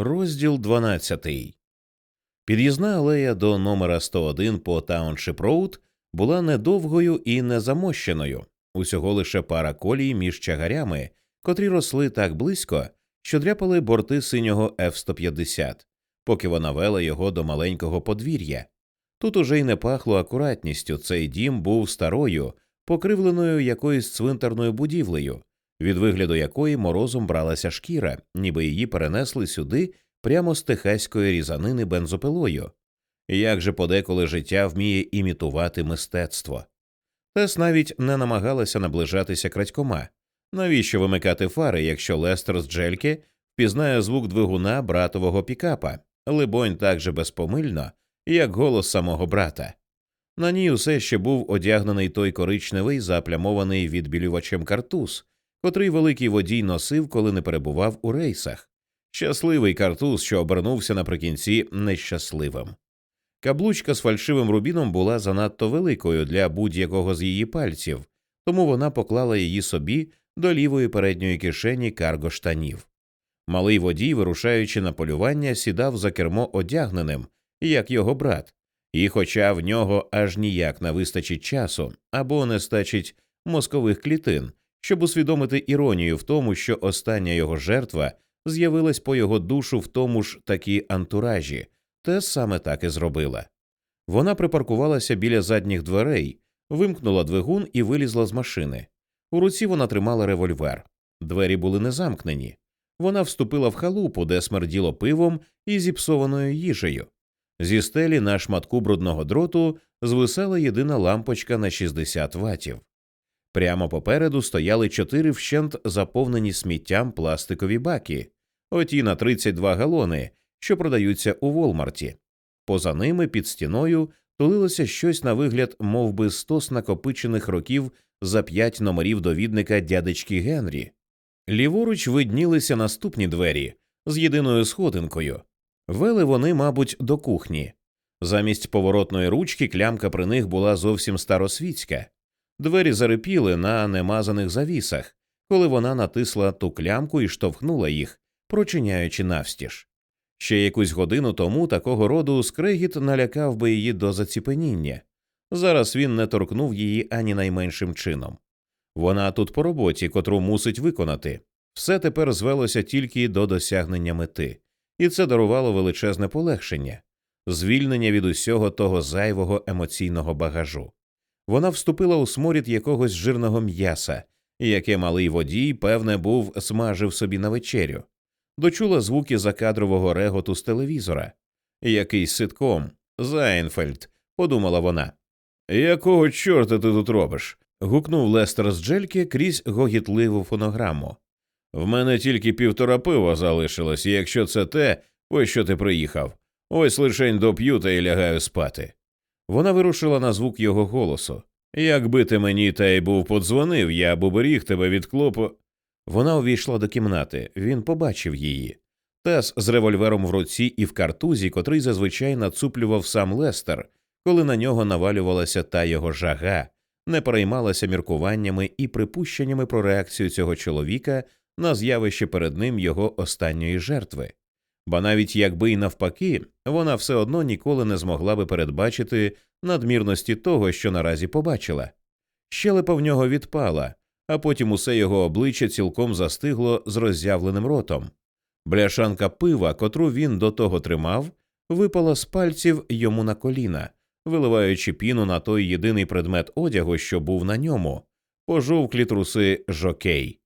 Розділ 12. Під'їзна алея до номера 101 по Тауншип Роуд була недовгою і незамощеною, усього лише пара колій між чагарями, котрі росли так близько, що дряпали борти синього F-150, поки вона вела його до маленького подвір'я. Тут уже й не пахло акуратністю, цей дім був старою, покривленою якоюсь цвинтарною будівлею, від вигляду якої морозом бралася шкіра, ніби її перенесли сюди прямо з техаської різанини бензопилою. Як же подеколи життя вміє імітувати мистецтво? Тес навіть не намагалася наближатися крадькома. Навіщо вимикати фари, якщо Лестер з Джельки впізнає звук двигуна братового пікапа, либонь так же безпомильно, як голос самого брата? На ній усе ще був одягнений той коричневий, заплямований відбілювачем картуз, котрий великий водій носив, коли не перебував у рейсах. Щасливий картуз, що обернувся наприкінці нещасливим. Каблучка з фальшивим рубіном була занадто великою для будь-якого з її пальців, тому вона поклала її собі до лівої передньої кишені карго штанів. Малий водій, вирушаючи на полювання, сідав за кермо одягненим, як його брат, і, хоча в нього аж ніяк не вистачить часу або не стачить мозкових клітин, щоб усвідомити іронію в тому, що остання його жертва з'явилась по його душу в тому ж такі антуражі, те саме так і зробила. Вона припаркувалася біля задніх дверей, вимкнула двигун і вилізла з машини. У руці вона тримала револьвер. Двері були не замкнені. Вона вступила в халупу, де смерділо пивом і зіпсованою їжею. Зі стелі на шматку брудного дроту звисала єдина лампочка на 60 ватів. Прямо попереду стояли чотири вщент заповнені сміттям пластикові баки, оті на 32 галони, що продаються у Волмарті. Поза ними під стіною тулилося щось на вигляд мов би, стос накопичених років за п'ять номерів довідника дядечки Генрі. Ліворуч виднілися наступні двері з єдиною сходинкою. Вели вони, мабуть, до кухні. Замість поворотної ручки клямка при них була зовсім старосвітська. Двері зарипіли на немазаних завісах, коли вона натисла ту клямку і штовхнула їх, прочиняючи навстіж. Ще якусь годину тому такого роду скрегіт налякав би її до заціпеніння. Зараз він не торкнув її ані найменшим чином. Вона тут по роботі, котру мусить виконати. Все тепер звелося тільки до досягнення мети, і це дарувало величезне полегшення, звільнення від усього того зайвого емоційного багажу. Вона вступила у сморід якогось жирного м'яса, яке малий водій, певне, був смажив собі на вечерю, дочула звуки закадрового реготу з телевізора. Якийсь ситком, Зайнфельд, подумала вона. Якого чорта ти тут робиш? гукнув Лестер з Джельки крізь гогітливу фонограму. В мене тільки півтора пива залишилось, і якщо це те, по що ти приїхав. Ось лишень доп'ю та й лягаю спати. Вона вирушила на звук його голосу. Якби ти мені та й був подзвонив, я б уберіг тебе від клопу. Вона увійшла до кімнати, він побачив її. Тес з револьвером в руці і в картузі, котрий зазвичай нацуплював сам Лестер, коли на нього навалювалася та його жага, не переймалася міркуваннями і припущеннями про реакцію цього чоловіка на з'явище перед ним його останньої жертви. Ба навіть якби й навпаки, вона все одно ніколи не змогла би передбачити надмірності того, що наразі побачила. Щелепа в нього відпала, а потім усе його обличчя цілком застигло з роззявленим ротом. Бляшанка пива, котру він до того тримав, випала з пальців йому на коліна, виливаючи піну на той єдиний предмет одягу, що був на ньому, пожовклі труси жокей.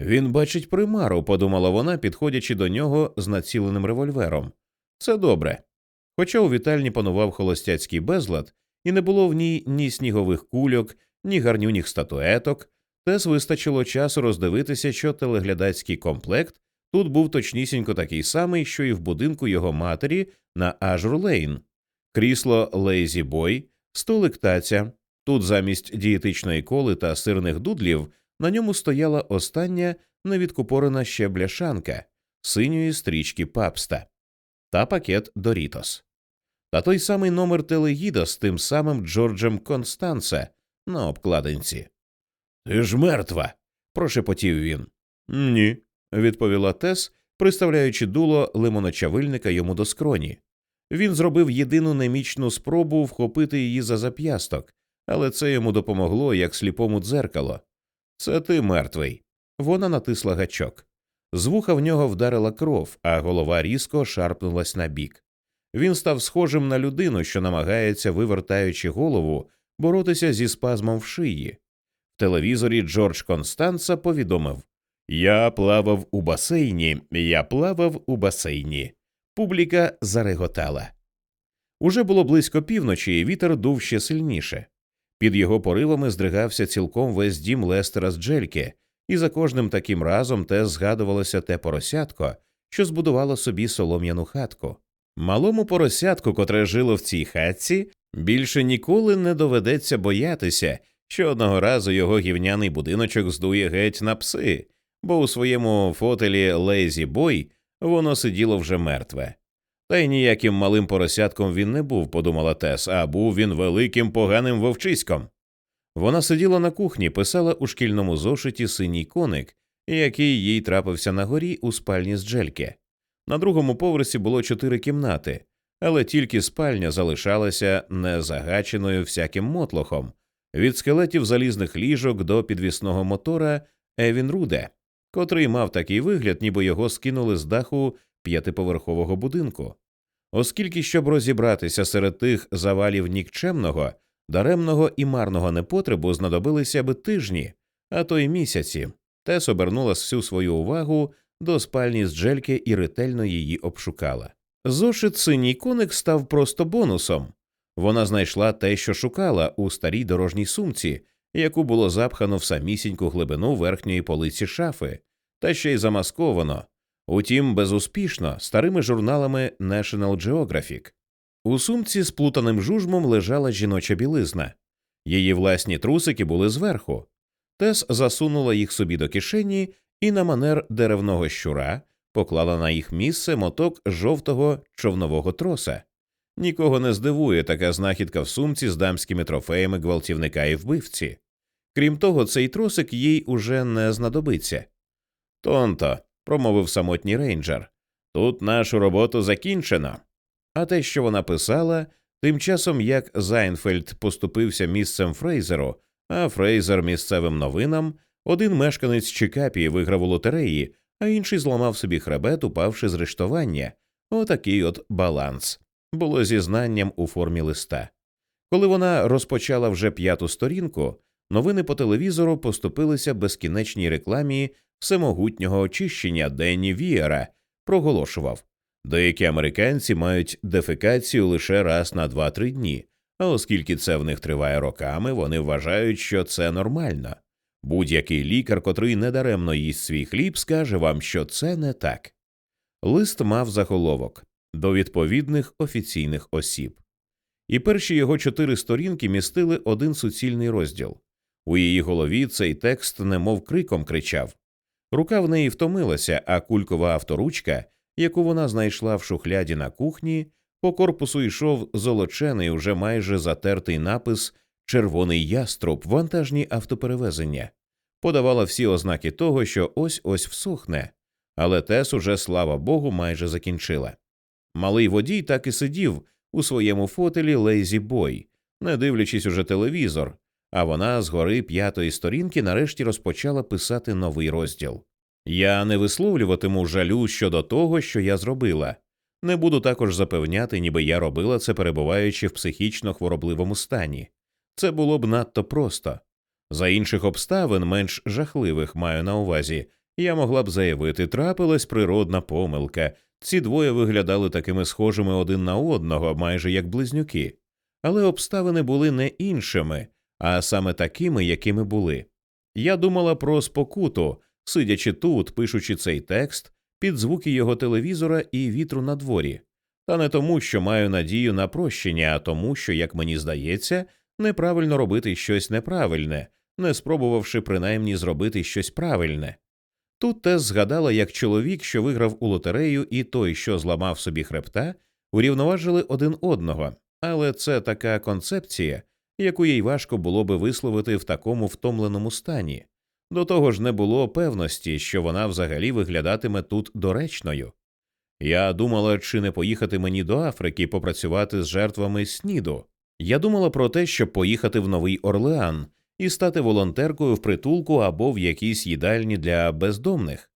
Він бачить примару, подумала вона, підходячи до нього з націленим револьвером. Це добре. Хоча у вітальні панував холостяцький безлад, і не було в ній ні снігових кульок, ні гарнюніх статуеток, Тес вистачило часу роздивитися, що телеглядацький комплект тут був точнісінько такий самий, що і в будинку його матері на Ажур Лейн. Крісло Лейзі Бой, столик таця. Тут замість дієтичної коли та сирних дудлів на ньому стояла остання невідкупорена ще бляшанка синьої стрічки папста та пакет Дорітос. Та той самий номер телегіда з тим самим Джорджем Констанце на обкладинці. Ти ж мертва. прошепотів він. Ні, відповіла Тес, приставляючи дуло лимоночавильника йому до скроні. Він зробив єдину немічну спробу вхопити її за зап'ясток, але це йому допомогло як сліпому дзеркало. Це ти мертвий. Вона натисла гачок. З вуха в нього вдарила кров, а голова різко шарпнулась на бік. Він став схожим на людину, що намагається, вивертаючи голову, боротися зі спазмом в шиї. В телевізорі Джордж Констанца повідомив Я плавав у басейні, я плавав у басейні. Публіка зареготала. Уже було близько півночі, і вітер дув ще сильніше. Під його поривами здригався цілком весь дім Лестера з Джельки, і за кожним таким разом те згадувалося те поросятко, що збудувало собі солом'яну хатку. Малому поросятку, котре жило в цій хатці, більше ніколи не доведеться боятися, що одного разу його гівняний будиночок здує геть на пси, бо у своєму фотелі Лейзі Бой воно сиділо вже мертве. Та й ніяким малим поросятком він не був, подумала Тес, а був він великим поганим вовчиськом. Вона сиділа на кухні, писала у шкільному зошиті синій коник, який їй трапився на горі у спальні з Джельки. На другому поверсі було чотири кімнати, але тільки спальня залишалася незагаченою всяким мотлохом від скелетів залізних ліжок до підвісного мотора Евін Руде, котрий мав такий вигляд, ніби його скинули з даху п'ятиповерхового будинку. Оскільки, щоб розібратися серед тих завалів нікчемного, даремного і марного непотребу знадобилися би тижні, а то й місяці, Тес обернула всю свою увагу до спальні з Джельки і ретельно її обшукала. Зошит синій коник став просто бонусом. Вона знайшла те, що шукала у старій дорожній сумці, яку було запхано в самісіньку глибину верхньої полиці шафи, та ще й замасковано, утім, безуспішно старими журналами National Geographic. У сумці з плутаним жужмом лежала жіноча білизна. Її власні трусики були зверху. Тес засунула їх собі до кишені і на манер деревного щура поклала на їх місце моток жовтого човнового троса. Нікого не здивує така знахідка в сумці з дамськими трофеями гвалтівника і вбивці. Крім того, цей тросик їй уже не знадобиться. Тонто, промовив самотній рейнджер, тут нашу роботу закінчено. А те, що вона писала, тим часом як Зайнфельд поступився місцем Фрейзеру, а Фрейзер місцевим новинам, один мешканець Чикапії виграв у лотереї, а інший зламав собі хребет, упавши з рештування. Отакий от баланс було зізнанням у формі листа. Коли вона розпочала вже п'яту сторінку, новини по телевізору поступилися безкінечній рекламі всемогутнього очищення Денні Вієра, проголошував деякі американці мають дефекацію лише раз на 2-3 дні, а оскільки це в них триває роками, вони вважають, що це нормально. Будь-який лікар, котрий недаремно їсть свій хліб, скаже вам, що це не так. Лист мав заголовок до відповідних офіційних осіб. І перші його чотири сторінки містили один суцільний розділ. У її голові цей текст немов криком кричав. Рука в неї втомилася, а кулькова авторучка, яку вона знайшла в шухляді на кухні, по корпусу йшов золочений, уже майже затертий напис Червоний яструб, вантажні автоперевезення, подавала всі ознаки того, що ось ось всохне, але Тес уже, слава Богу, майже закінчила. Малий водій так і сидів у своєму фотелі Лейзі Бой, не дивлячись уже телевізор, а вона з гори п'ятої сторінки нарешті розпочала писати новий розділ. Я не висловлюватиму жалю щодо того, що я зробила. Не буду також запевняти, ніби я робила це, перебуваючи в психічно хворобливому стані. Це було б надто просто. За інших обставин, менш жахливих маю на увазі, я могла б заявити, трапилась природна помилка. Ці двоє виглядали такими схожими один на одного, майже як близнюки, але обставини були не іншими, а саме такими, якими були. Я думала про спокуту, сидячи тут, пишучи цей текст під звуки його телевізора і вітру на дворі. та не тому, що маю надію на прощення, а тому, що, як мені здається, неправильно робити щось неправильне, не спробувавши принаймні зробити щось правильне. Тут Тес згадала, як чоловік, що виграв у лотерею, і той, що зламав собі хребта, урівноважили один одного, але це така концепція, яку їй важко було би висловити в такому втомленому стані. До того ж, не було певності, що вона взагалі виглядатиме тут доречною. Я думала, чи не поїхати мені до Африки попрацювати з жертвами сніду. Я думала про те, щоб поїхати в Новий Орлеан і стати волонтеркою в притулку або в якійсь їдальні для бездомних.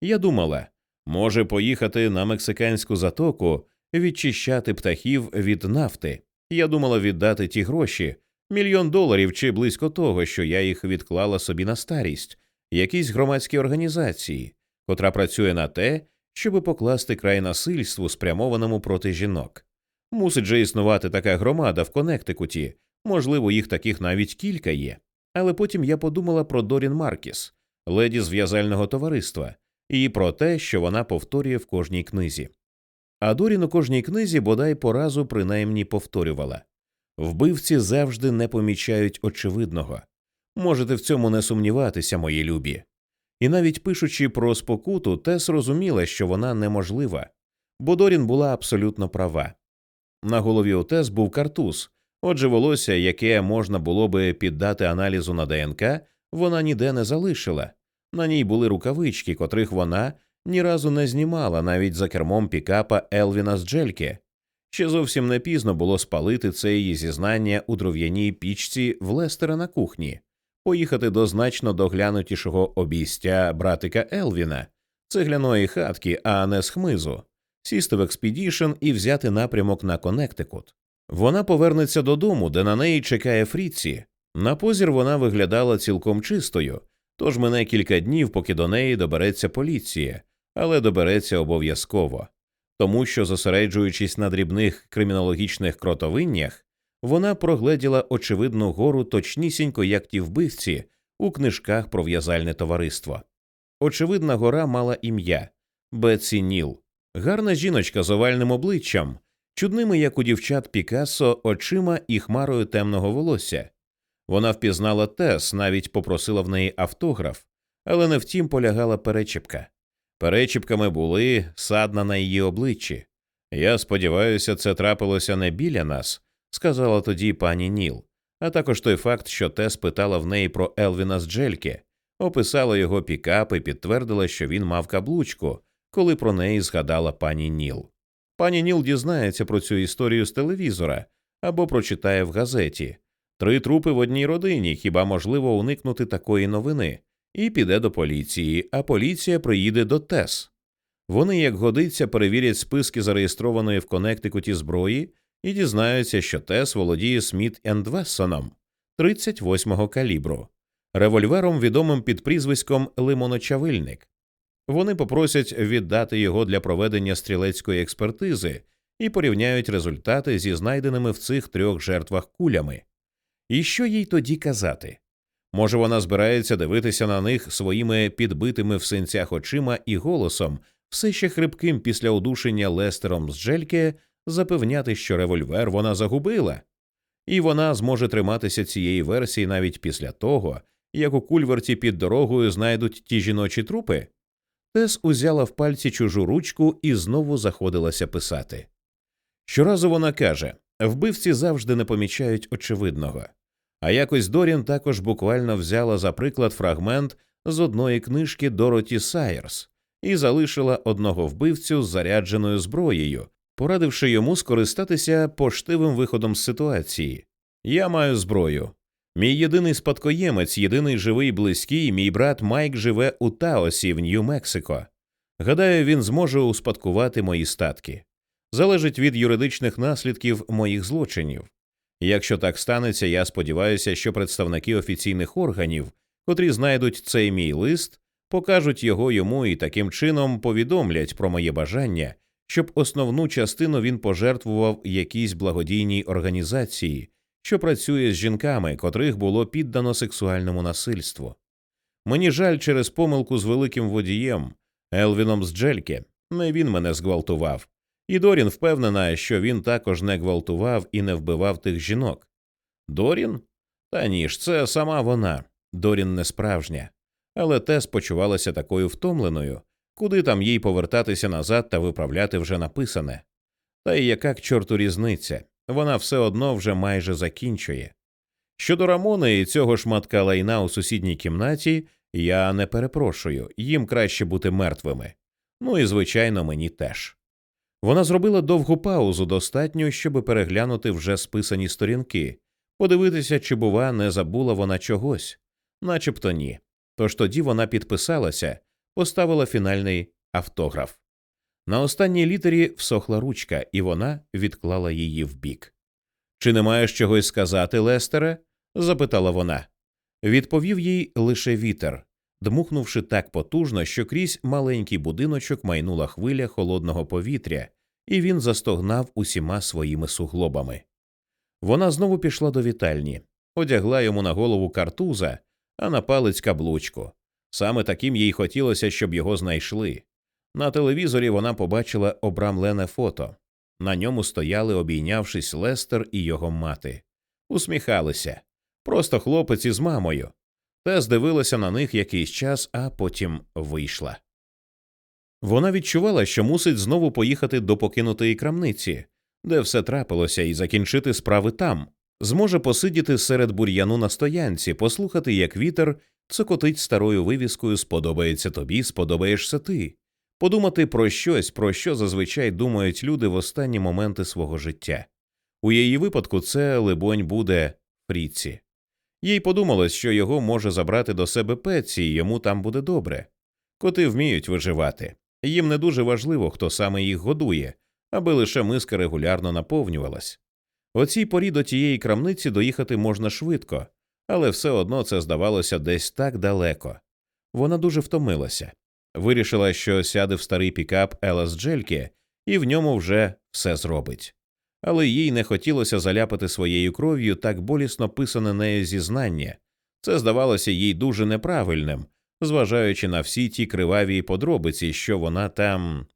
Я думала, може поїхати на мексиканську затоку, відчищати птахів від нафти. Я думала віддати ті гроші, мільйон доларів чи близько того, що я їх відклала собі на старість, якійсь громадській організації, котра працює на те, щоби покласти край насильству, спрямованому проти жінок. Мусить же існувати така громада в Коннектикуті, можливо, їх таких навіть кілька є. Але потім я подумала про Дорін Маркіс, леді з в'язального товариства, і про те, що вона повторює в кожній книзі. А Дорін у кожній книзі бодай поразу принаймні повторювала вбивці завжди не помічають очевидного. Можете в цьому не сумніватися, мої любі. І навіть пишучи про спокуту, Тес розуміла, що вона неможлива, бо Дорін була абсолютно права. На голові у Тес був картуз, отже, волосся, яке можна було би піддати аналізу на ДНК, вона ніде не залишила. На ній були рукавички, котрих вона ні разу не знімала навіть за кермом пікапа Елвіна з Джельки. Ще зовсім не пізно було спалити це її зізнання у дров'яній пічці в Лестера на кухні, поїхати до значно доглянутішого обійстя братика Елвіна, цегляної хатки, а не з хмизу, сісти в експедішн і взяти напрямок на Коннектикут. Вона повернеться додому, де на неї чекає Фріці. На позір вона виглядала цілком чистою, тож мине кілька днів, поки до неї добереться поліція, але добереться обов'язково, тому що, зосереджуючись на дрібних кримінологічних кротовиннях, вона прогледіла очевидну гору точнісінько, як ті вбивці у книжках про в'язальне товариство. Очевидна гора мала ім'я Бетсі Ніл, гарна жіночка з овальним обличчям, чудними, як у дівчат Пікассо, очима і хмарою темного волосся. Вона впізнала Тес, навіть попросила в неї автограф, але не втім полягала перечіпка. Перечіпками були садна на її обличчі. Я сподіваюся, це трапилося не біля нас, сказала тоді пані Ніл, а також той факт, що Тес питала в неї про Елвіна з Джельки, описала його пікап і підтвердила, що він мав каблучку, коли про неї згадала пані Ніл. Пані Ніл дізнається про цю історію з телевізора або прочитає в газеті три трупи в одній родині, хіба можливо уникнути такої новини, і піде до поліції, а поліція приїде до ТЕС. Вони, як годиться, перевірять списки зареєстрованої в Коннектикуті зброї і дізнаються, що Тес володіє Сміт енд Вессоном 38-го калібру, револьвером, відомим під прізвиськом Лимоночавильник. Вони попросять віддати його для проведення стрілецької експертизи і порівняють результати зі знайденими в цих трьох жертвах кулями. І що їй тоді казати? Може, вона збирається дивитися на них своїми підбитими в синцях очима і голосом, все ще хрипким після удушення Лестером з Джельке, запевняти, що револьвер вона загубила, і вона зможе триматися цієї версії навіть після того, як у кульверті під дорогою знайдуть ті жіночі трупи. Тес узяла в пальці чужу ручку і знову заходилася писати. Щоразу вона каже вбивці завжди не помічають очевидного. А якось Дорін також буквально взяла за приклад фрагмент з одної книжки Дороті Сайерс і залишила одного вбивцю з зарядженою зброєю, порадивши йому скористатися поштивим виходом з ситуації. Я маю зброю. Мій єдиний спадкоємець, єдиний живий близький, мій брат Майк живе у Таосі в Нью-Мексико. Гадаю, він зможе успадкувати мої статки. Залежить від юридичних наслідків моїх злочинів. Якщо так станеться, я сподіваюся, що представники офіційних органів, котрі знайдуть цей мій лист, покажуть його йому і таким чином повідомлять про моє бажання, щоб основну частину він пожертвував якійсь благодійній організації, що працює з жінками, котрих було піддано сексуальному насильству. Мені жаль через помилку з великим водієм, Елвіном з Джельки, не він мене зґвалтував. І Дорін впевнена, що він також не гвалтував і не вбивав тих жінок. Дорін? Та ні ж, це сама вона. Дорін не справжня. Але Тес почувалася такою втомленою, куди там їй повертатися назад та виправляти вже написане. Та й яка к чорту різниця, вона все одно вже майже закінчує. Щодо Рамони і цього шматка лайна у сусідній кімнаті, Я не перепрошую, їм краще бути мертвими. Ну і, звичайно, мені теж. Вона зробила довгу паузу, достатньо, щоб переглянути вже списані сторінки, подивитися, чи, бува, не забула вона чогось, начебто ні. Тож тоді вона підписалася, поставила фінальний автограф. На останній літері всохла ручка, і вона відклала її вбік. Чи не маєш чогось сказати, Лестере? запитала вона. Відповів їй лише вітер, дмухнувши так потужно, що крізь маленький будиночок майнула хвиля холодного повітря, і він застогнав усіма своїми суглобами. Вона знову пішла до вітальні, одягла йому на голову картуза, а на палець каблучку. Саме таким їй хотілося, щоб його знайшли. На телевізорі вона побачила обрамлене фото. На ньому стояли, обійнявшись Лестер і його мати, усміхалися. Просто хлопець із мамою. Та здивилася на них якийсь час, а потім вийшла. Вона відчувала, що мусить знову поїхати до покинутої крамниці, де все трапилося, і закінчити справи там, зможе посидіти серед бур'яну на стоянці, послухати, як вітер цокотить старою вивіскою Сподобається тобі, сподобаєшся ти, подумати про щось, про що зазвичай думають люди в останні моменти свого життя. У її випадку це, либонь, буде Фріці. Їй подумалось, що його може забрати до себе Пеці, і йому там буде добре. Коти вміють виживати. Їм не дуже важливо, хто саме їх годує, аби лише миска регулярно наповнювалась. О цій порі до тієї крамниці доїхати можна швидко, але все одно це здавалося десь так далеко. Вона дуже втомилася. Вирішила, що сяде в старий пікап Елас Джельки і в ньому вже все зробить. Але їй не хотілося заляпати своєю кров'ю так болісно писане нею зізнання. Це здавалося їй дуже неправильним, зважаючи на всі ті криваві подробиці, що вона там.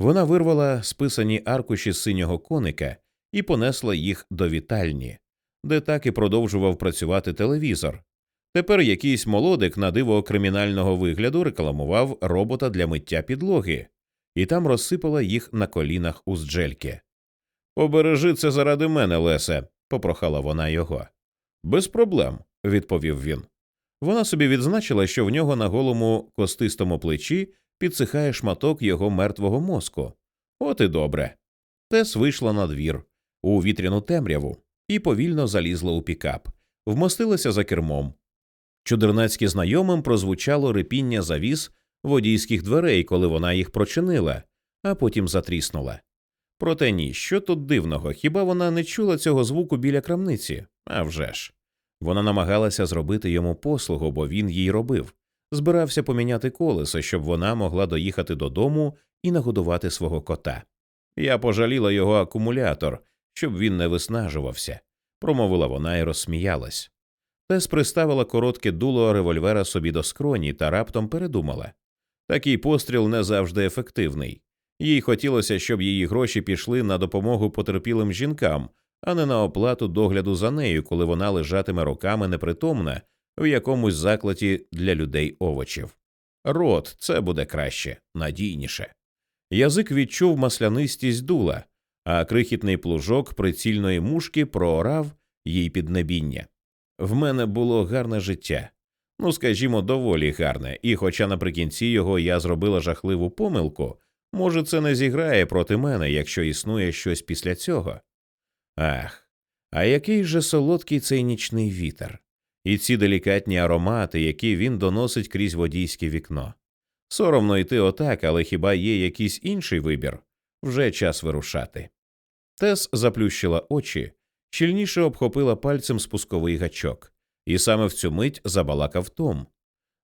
Вона вирвала списані аркуші синього коника і понесла їх до вітальні, де так і продовжував працювати телевізор. Тепер якийсь молодик на диво кримінального вигляду рекламував робота для миття підлоги, і там розсипала їх на колінах у зджельки. Побережи це заради мене, Лесе, попрохала вона його. Без проблем, відповів він. Вона собі відзначила, що в нього на голому костистому плечі підсихає шматок його мертвого мозку. От і добре. Тес вийшла на двір, у вітряну темряву і повільно залізла у пікап, вмостилася за кермом. Чудернацьки знайомим прозвучало рипіння завіс водійських дверей, коли вона їх прочинила, а потім затріснула. Проте ні, що тут дивного, хіба вона не чула цього звуку біля крамниці? А вже ж. Вона намагалася зробити йому послугу, бо він їй робив, збирався поміняти колесо, щоб вона могла доїхати додому і нагодувати свого кота. Я пожаліла його акумулятор, щоб він не виснажувався, промовила вона і розсміялась. Тес приставила коротке дуло револьвера собі до скроні та раптом передумала. Такий постріл не завжди ефективний. Їй хотілося, щоб її гроші пішли на допомогу потерпілим жінкам, а не на оплату догляду за нею, коли вона лежатиме роками непритомна в якомусь закладі для людей овочів. Рот це буде краще, надійніше. Язик відчув маслянистість дула, а крихітний плужок прицільної мушки проорав їй піднебіння. В мене було гарне життя. Ну, скажімо, доволі гарне, і, хоча наприкінці його я зробила жахливу помилку, може, це не зіграє проти мене, якщо існує щось після цього. Ах, а який же солодкий цей нічний вітер, і ці делікатні аромати, які він доносить крізь водійське вікно. Соромно йти отак, але хіба є якийсь інший вибір вже час вирушати. Тес заплющила очі, щільніше обхопила пальцем спусковий гачок, і саме в цю мить забалакав Том.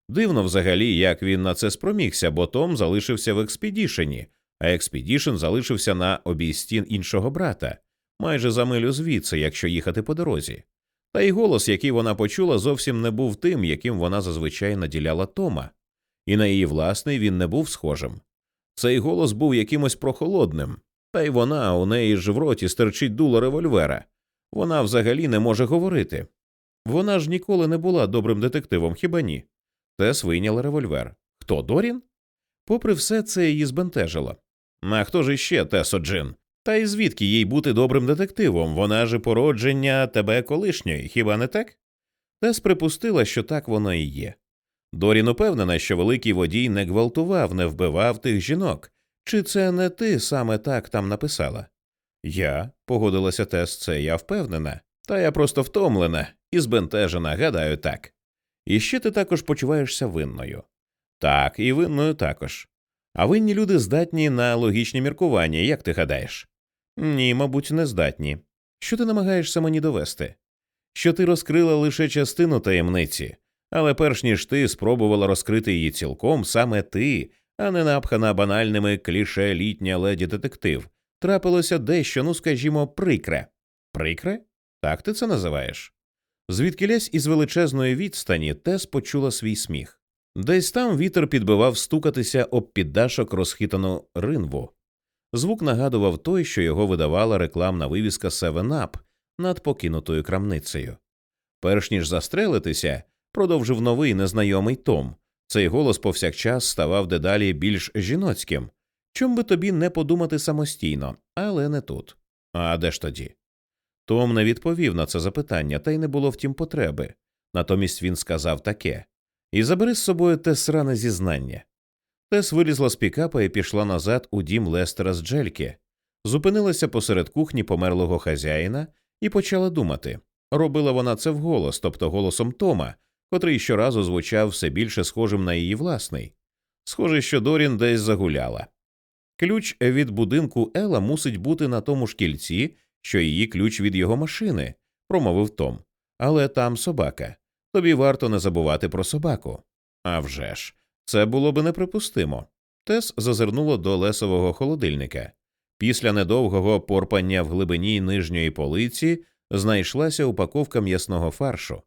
Дивно взагалі, як він на це спромігся, бо Том залишився в експедішені, а експедішн залишився на обійсті іншого брата, майже за милю звідси, якщо їхати по дорозі. Та й голос, який вона почула, зовсім не був тим, яким вона зазвичай наділяла Тома, і на її власний він не був схожим. Цей голос був якимось прохолодним, та й вона у неї ж в роті стерчить дуло револьвера. Вона взагалі не може говорити. Вона ж ніколи не була добрим детективом, хіба ні? Тес вийняла револьвер. Хто Дорін? Попри все це її збентежило. А хто ж іще Тесо Джин? Та й звідки їй бути добрим детективом? Вона ж породження тебе колишньої, хіба не так? Тес припустила, що так воно і є. Дорін упевнена, що великий водій не гвалтував, не вбивав тих жінок. Чи це не ти саме так там написала? Я, погодилася Тес, це я впевнена. Та я просто втомлена і збентежена, гадаю, так. І ще ти також почуваєшся винною. Так, і винною також. А винні люди здатні на логічні міркування, як ти гадаєш? Ні, мабуть, не здатні. Що ти намагаєшся мені довести? Що ти розкрила лише частину таємниці, але перш ніж ти спробувала розкрити її цілком, саме ти, а не напхана банальними кліше літня леді детектив, трапилося дещо, ну скажімо, прикре. Прикре? Так ти це називаєш? Звідкилясь із величезної відстані Тес почула свій сміх. Десь там вітер підбивав стукатися об піддашок розхитану ринву. Звук нагадував той, що його видавала рекламна вивіска Seven Up над покинутою крамницею. Перш ніж застрелитися, продовжив новий незнайомий Том. Цей голос повсякчас ставав дедалі більш жіноцьким. Чом би тобі не подумати самостійно, але не тут. А де ж тоді? Том не відповів на це запитання, та й не було втім потреби. Натомість він сказав таке і забери з собою те сране зізнання. Тес вилізла з пікапа і пішла назад у дім Лестера з Джельки, зупинилася посеред кухні померлого хазяїна і почала думати. Робила вона це вголос, тобто голосом Тома, котрий щоразу звучав все більше схожим на її власний. Схоже, що Дорін десь загуляла. Ключ від будинку Ела мусить бути на тому ж кільці, що її ключ від його машини, промовив Том. Але там собака. Тобі варто не забувати про собаку. А вже ж, це було би неприпустимо. Тес зазирнуло до лесового холодильника. Після недовгого порпання в глибині нижньої полиці знайшлася упаковка м'ясного фаршу.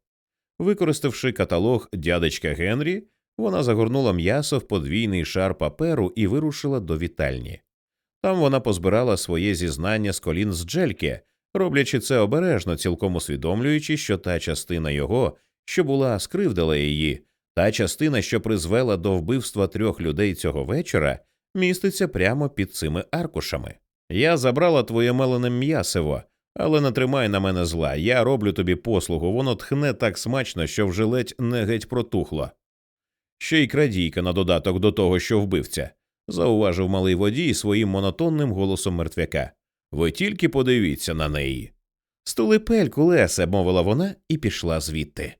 Використавши каталог дядечка Генрі, вона загорнула м'ясо в подвійний шар паперу і вирушила до вітальні. Там вона позбирала своє зізнання з колін з Джельки, роблячи це обережно, цілком усвідомлюючи, що та частина його, що була скривдила її, та частина, що призвела до вбивства трьох людей цього вечора, міститься прямо під цими аркушами. Я забрала твоє мелене м'ясиво, але не тримай на мене зла. Я роблю тобі послугу, воно тхне так смачно, що вже ледь не геть протухло. Ще й крадійка на додаток до того, що вбивця, зауважив малий водій своїм монотонним голосом мертвяка. Ви тільки подивіться на неї. Стулипельку, Лесе, мовила вона і пішла звідти.